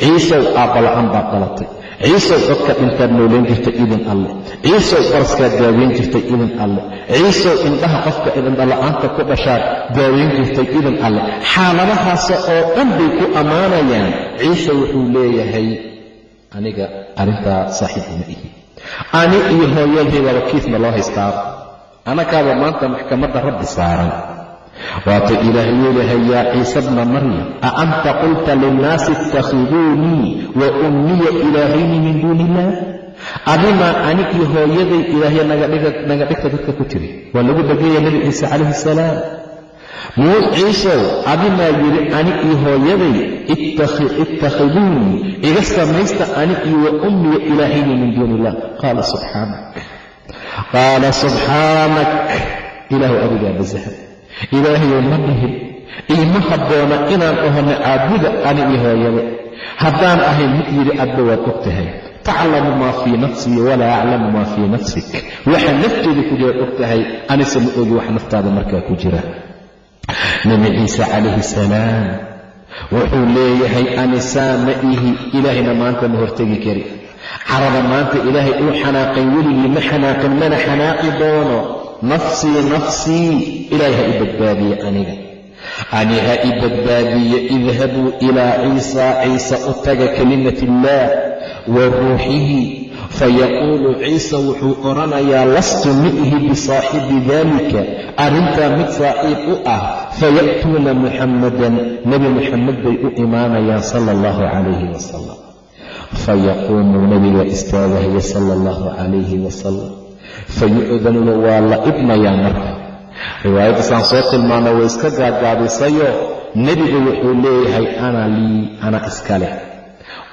Ciisow aabbala'aan baad dhalatay ciisow dadka dhintaad noolayn jirtay idin alle. Ciisow baraskaad daaweyn jirtay idin alle. Ciisow indhaha qofka indhala'aanta ku dhashaad daaweyn jirtay idin alle. Xaaladahaasa oo dhan bay ku ammaanayaan. Ciise wuxuu leeyahay aniga arrintaa saaxiib uma ihi ani iyo hooyadaydaaba kiisna loo haystaaba anakaaba maanta maxkamadda rabbi saaran. Waata ilaahay leeyahay yaa ciise bna maryam a anta qulta linnaasi ittakhiduunii wa ummiya ilaahayni min duuni illaah adimaa anigii hooyaday ilaahay naga dhigta dadka ku tiri. Waa lagu dhegaya nebi ciise calayhi salaam muu ciisow adimaa yidhi anigii hooyaday ittakhiduunii iga samaysta anigii wa ummiya ilaahayni min duuni illah qaala subxaanak qaala subxaanak ilaahu adigaa basaha ilaahayow ma dhihin iima habboona inaan ahona caabuda ani iyo hooyada haddaan ahayn mid yidhi adba waad og tahay. Taclamu maa fii nafsii walaa aclamu maa fii nafsik. Waxa nafteeda ku jiraad og tahay anise ma ogi wax naftaada markaa ku jira nebi ciise calayhi salaam wuxuu leeyahay anisaa ma ihi ilaahayna maanta ma hortegi kari. Carada maanta ilaahay uu xanaaqay weligii ma xanaaqin mana xanaaqi doono. Nafsii nafsii ilaahay ha i badbaadiye aniga. Ani ha i badbaadiye idhabuu ilaa ciisa ciisa u taga kelimat illaah wa ruuxihi fayaquulu ciisa wuxuu odhanayaa lastu miihi bisaaxibi daalika arrintaa mid saaxiib u ah faya'tuuna muxammadan nebi muxamed bay u imaanayaan sala allahu calayhi wasalam fayaquumu nebiga istaagahaya sala allahu calayhi wasalam fayu'danu waa la idmayaa marka riwaayaddaasaan soo tilmaano way iska gaagaabisayo nebigu wuxuu leeyahay ana lii ana iska leh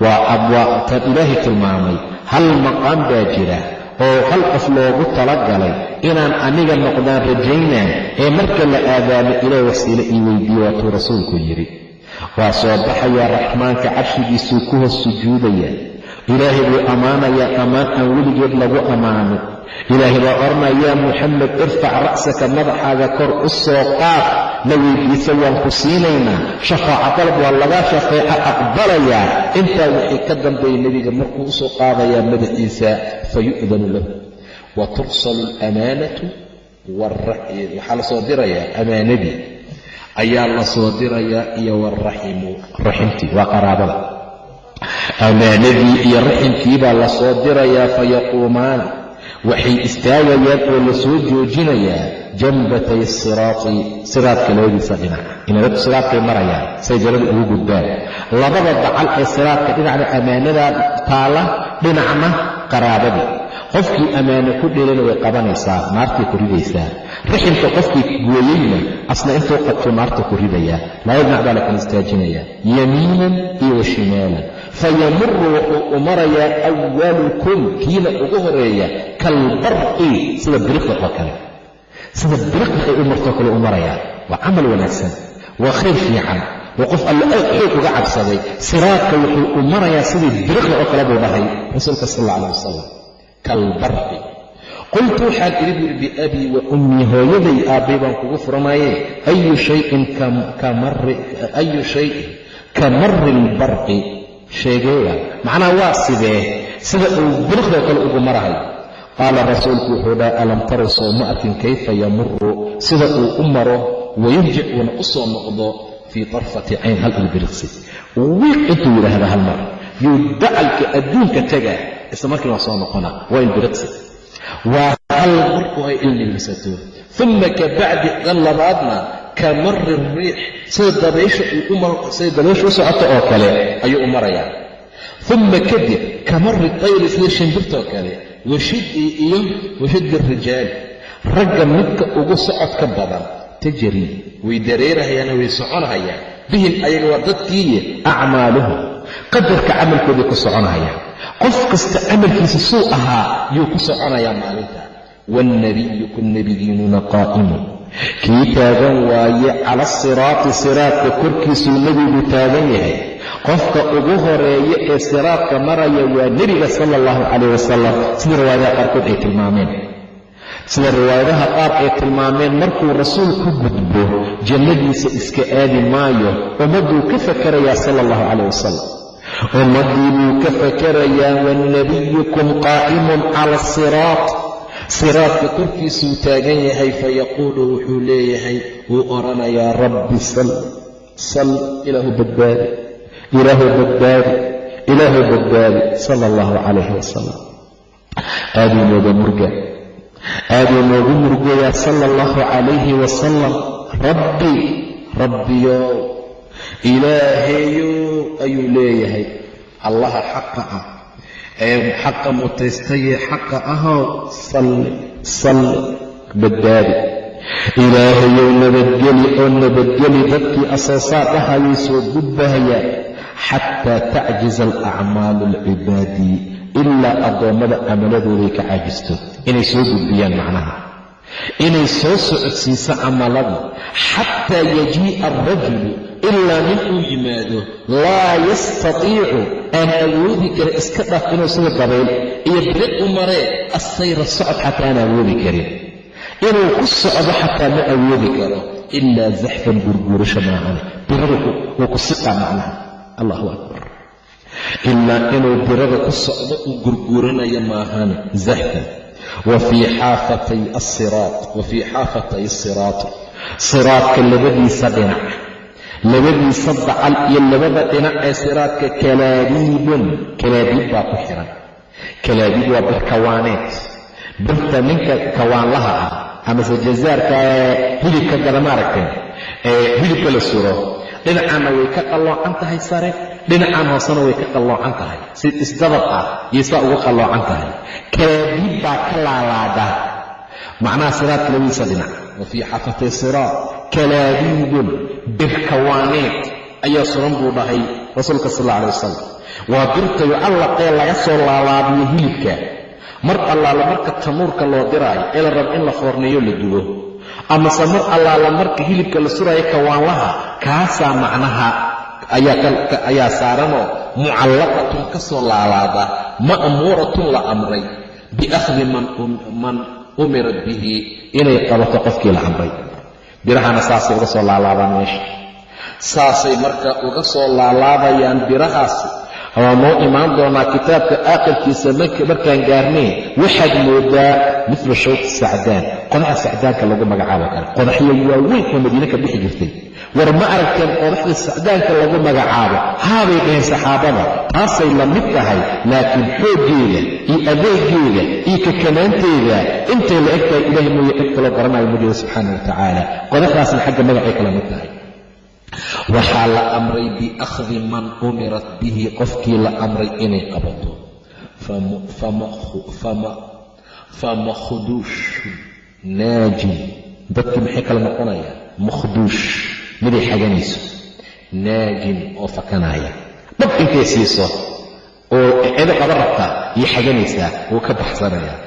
waa abwaabtan ilaahay tilmaamay. Hal maqaam baa jira oo hal qof loogu talagalay inaan aniga noqdaan rajaynaa ee marka la aadaamo ilaah wasiile ii weydiiye waatuu rasuulku yidhi waa soo baxayaa raxmaanka carshigiisuu ku hoos sujuudaya. Ilaahay buu ammaanayaa ammaan aan weligeed lagu ammaano ilaahay baa odhanaya yaa muxamed irfac ra'saka madaxaaga kor u soo qaad la weydiisa waan ku siinaynaa. Shafaaca dalab waa lagaa shafeeco aqbalayaa intaa wixii ka dambeeya nebiga markuu u qaadayaa madaxiisa fayu'danu lahu. Wa tursalu alamaanatu waxaa la soo dirayaa amaanadii ayaa la dirayaa iyo waraximu raximtii waa qaraabada. Amaanadii iyo raximkii baa la soo dirayaa fayaquumaan waxay istaagayaan oo la soo joojinayaa janbatay siraati siraadka labadiisa dhinac. Inadadu siraadkay marayaan say jalada ugu gudbaan. Labada dacal ee siraadka dhinacna ammaanadaa taala dhinacna qaraabadii qofkii ammaano ku dhelana way qabanaysaa naartay ku ridaysaa riximka qofkii gooyeyna asna intuu qabtuu naarta ku ridayaa. Laba dhinac baa la kala istaajinayaa. Yamiinan iyo wa shimaalan fayamuru wuxuu u marayaa awalukum kiina ugu horreeya kalbarqi sida biriqda oo kale. Sida biriqda ay u martoo kale u marayaa. Waa camal wanaagsan. Waa khayr fiican. Waa qof alle aad xoog uga cabsaday siraadka wuxuu u marayaa sidii biriqda oo kale buu dhahay. Rasuulka sal alla aleh wasalam kalbarqi qultu waxaan idhi buuri biabii wa ummii hooyaday aabbay baan kugu furanaye ayu shayin ayu shayin ka mari lbarqi sheegeeya macnaha waa sidee? Sida uu biriqdoo kale ugu marahay. Qaala rasuulku wuxuu dhaha alam taraw soo ma arkin kayfa yamuru sida uu u maro wayarjic uuna u soo noqdo fii tarfati cayn hal albiriqsi wiiq yidhaahda hal mar. Yuu dacalka adduunka tegaa isla markiina waa soo noqona waa ilbiriqsi waa hal mar oo ay ilnilisato uma ka bacdi dan labaadna ka mari riix sida dabaysha sida dabaysha u socoto oo kale ayuu u marayaa. Uma kadib ka mari tayri sida shimbirtoo kale washidii iyo washidi rijaali ragga midka ugu socodka badan tajrii way dareerahayaan way soconahayaan. Bihim ayaga waa dadkiiye acmaaluhum qadarka camalkooday ku soconahayaan qof kasta camalkiisa suu ahaa yuu ku soconayaa maalinta. Waannabiyu ku nebigiinuna qaa'imun. Kii taagan waaye cala asiraati siraadka korkiisuu nebigu taagan yahay. Qofka ugu horreeya ee siraadka maraya waa nebiga sala allahu calayh wasalam sida riwaayadaha qaarkood ay tilmaameen. Sida riwaayadaha qaar ay tilmaameen markuu rasuulku gudbo jannadiisa iska aadi maayo ummadduu ka fakarayaa sala allahu calayh wasalam ummaddii buu ka fakarayaa wanabiyukum qaa'imun cala asiraat siraadka korkiisuu taagan yahay fayaquulu wuxuu leeyahay wuu odhanayaa rabbi sal sal ilaahu badbaadi ilaahu badbaadi ilaahu badbaadi sala allahu calayhi wasalam aaduu nooga murga aaduu noogu murgayaa sala allahu calayhi wasalam rabbi rabbiyow ilaahayow ayuu leeyahay. Allaha xaqa ah. Ee xaqa mutaystayee xaqa ahow salli salli badbaadi. Ilaahayow nabadgeli oo nabadgeli dadkii asoosaa dhahayay soo gudbahayaa xataa tacjiza alacmaalu alcibaadi. Ilaa addoommada camaladooday ka caajisto. Inay soo gudbiyaan macnaha. Inay soo socodsiiso camalada xataa yajii'a alrajulu ilaa nin uu yimaado laa yastatiicu aan awoodi karin iska dhaaf inuu sida dabayl iyo biriq u maree assayra socod xataa aan awoodi karin inuu ku socdo xataa ma awoodi karo ilaa zaxfan gurguurasho maahane birada wuu ku siqaa macnaha allahu akbar ilaa inuu birada ku socdo uu gurguuranayo maahane zaxfan wa fii xaafatay asiraat wa xaafatay asiraat siraadka labadiisa dhinac labadiisa dacal iyo labada dhinac ee siraadka kalaabiibun kalaabiib baa ku xiran. Kalaabiib waa bir kawaaneed. Birta ninka kawaanlaha ah amase jazaarka hilibka gada maaragtay ee hilibka la suro dhinacaanna way ka qalloocan tahay sare dhinacaan hoosena way ka qalloocan tahay. Si isdabad ah iyo saa uga qalloocan tahay. Kalaabiib baa ka laalaada. Macnaha siraadka labadiisa dhinac. Wa fii xafatay siraad kalaabiibun birkawaaneed ayaa suran buu dhahay rasuulka sal alla alay wasalam waa birtayo allaqee laga soo laalaabiyo hilibka. Mar allaala marka tanuurka loo diraayo ee la rabo in la foorneeyo la dubo. Amase mar allaala marka hilibka la suraayo kawaanlaha kaasaa macnaha ayaa saaranoo mucallaqatun ka soo laalaada ma'muuratun la amray biakhdi man umirat bihi inay qabato qofkii la amray birahana saasay uga soo laalaadaan meesha. Saasay marka uga soo laalaabayaan birahaasi waa noo imaan doonaa kitaabka aakhirkiisa markaan gaarnay? Waxaad moodaa midla shawki sacdaan. Qodaxa sacdaanka lagu magacaabo kale. Qodaxyo waaweyn oo madiine ka bixi jirtay. War ma aragteen qodaxda sacdaanka lagu magacaabo? Haabay dhaheen saxaabada. Taasay la mid tahay laakiin xooggeeda iyo adeegeeda iyo kakanaanteeda intay la eg tahay ilahay mooye cid kaloo garanayo ma jiro subxaana wa tacaala. Qodaxdaasna xagga magacay kala mid tahay waxaa la amray biakhdi man umirat bihi qofkii la amray inay qabato. Famakhuduushun naajin. Dadkii maxay kala noqonayaan? Makhduush miday xaganayso. Naajin oo fakanaya. Dhab intay siiso oo cido qaba rabtaa iyo xaganaysaa wuu ka baxsanayaa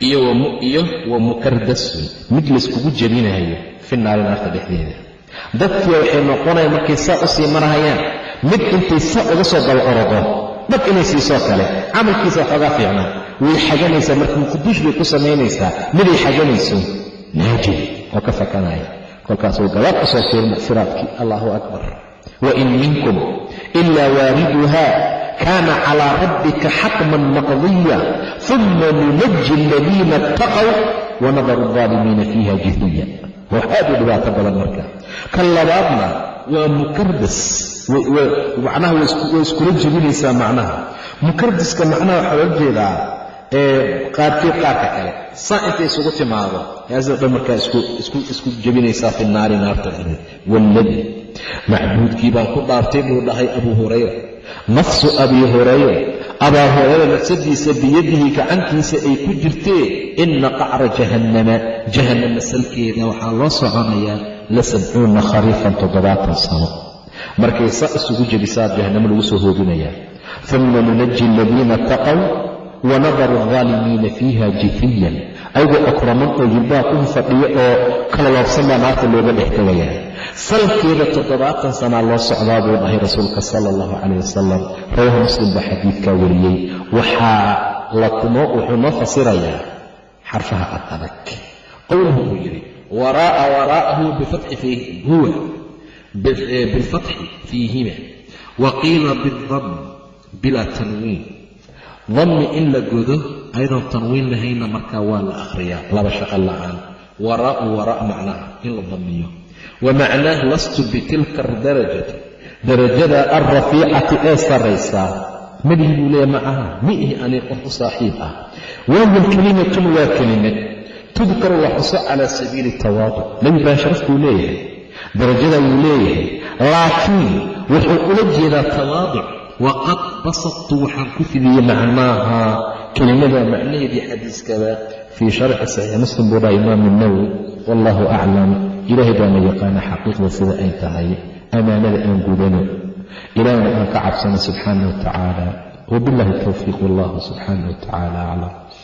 iyo wa mukardasun mid layskugu jebinayo fi naari naarta dhexdeeda dadkii waxay noqonayaan markay saa u sii marahayaan. Mid intay saa uga soo daba orodo dhab inay siisoo kale camalkiisa waxoogaa fiicnaa way xaganaysaa marka muqduush bay ku samaynaysaa miday xaganayso naajin oo ka fakanaya kolkaasuu gabaad u soo fiirma siraadkii allahu akbar. Wain minkum ilaa waariduha kaana calaa rabbika xatman maqdiya uma nunaji aladiina ittaqow wanadaru aldaalimiina fiiha jihiya waa aad u dhibaato badan marka. Kan labaadna waa mukardas macnaha way iskula jebinaysaa macnaha. Mukardaska macnaha waxaa loo jeedaa qaarkeed qaarka kale. Saa intay isugu timaado yaasida dhan markaa isku jebinaysaa fi naari naarta dhexdeed waaladii macbuudkii baan ku dhaartay buu dhahay abuu hurayra nafsu abii hurayra abaa hurayra nafsadiisa biyadihi gacantiisa ay ku jirtee ina qacra jahannama jahannama salkeeda waxaa loo soconayaa la sabcuuna khariifan toddobaatan sano. Markay saa isugu jebisaa jahannamo lagu soo hoobinayaa. Uma nunaji aladiina itaqow wanadaru aldaalimiina fiiha jifiyan ayagoo akraman oo jilbaha ku fadhiyo oo kala loobsan naarta looga dhex tegayaa salkeeda toddobaatan sanaa loo socdaa buu dhahay rasuulka sala allahu calayh wasalam rawaahu muslim baa xadiidkaa wariyey. Waxaa wuxuu noo fasirayaa xarfaha ad adag. Qowluhu uu yidhi waraa'a waraa'ahu huwa bilfatxi fiihima wa qiila bidam bilaa tanwiin dammi in la godo ayadoon tanwiin lahayna markaa waa la akhriyaa. Laba shaqo la'aan. Waraa'u waraa' macnaha in la damiyo wa macnaah lastu bitilka darajati. Darajada alrafiicati ee sarraysaa madihi buu leeya ma aha. Mi ihi ani qof u saaxiib ah. Waamin kelimatun waa kelimad tudkaru la xuso calaa sabiili tawaaduc. Nebi baan sharaf buu leeyahay. Darajada wuu leeyahay. Laakiin wuxuu ula jeedaa tawaaduc waqad basadtu waxaan ku fidiyey macnaaha kelimada macnaheedii xadiiskaba fii sharxi saxiix muslim buu dhaha imaamu nawowi wallaahu aclam ilaahay baana yaqaana xaqiiqda sida ay tahay amaanada aan gudano ilaahna aan ka cabsano subxaana wa tacaala wabillahi towfiiq wallahu subxaana wa tacaala aclam